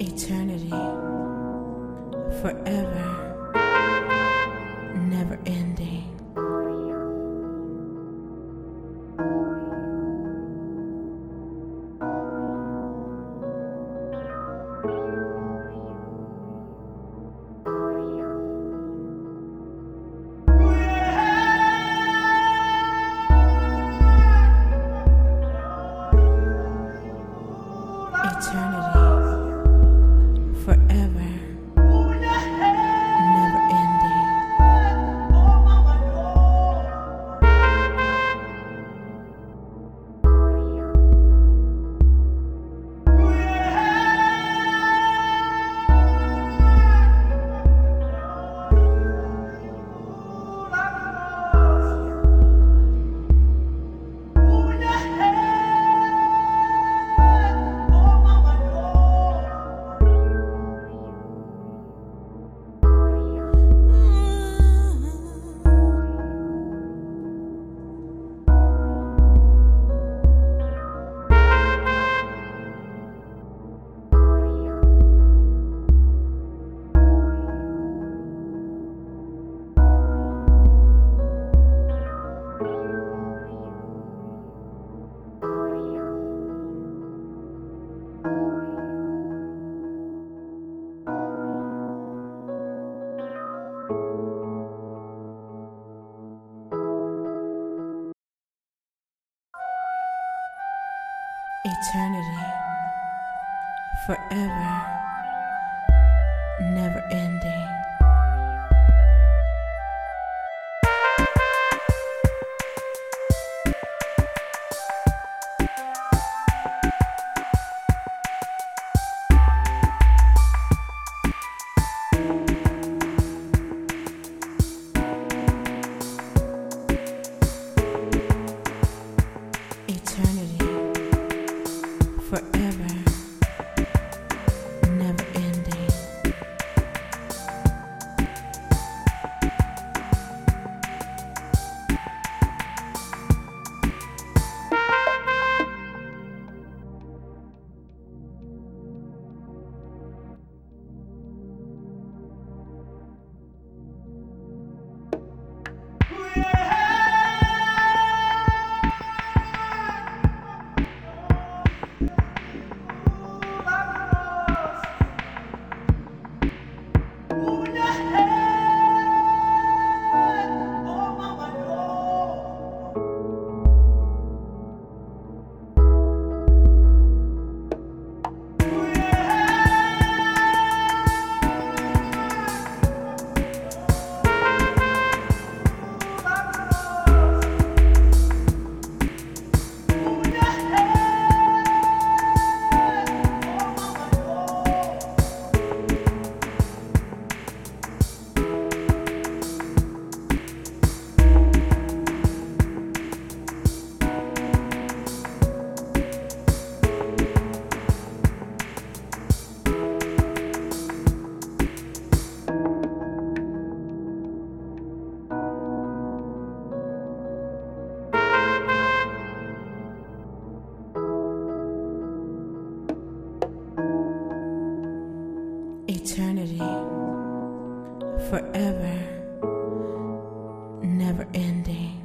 eternity, forever, never ending. Forever, never ending. Eternity, never ending.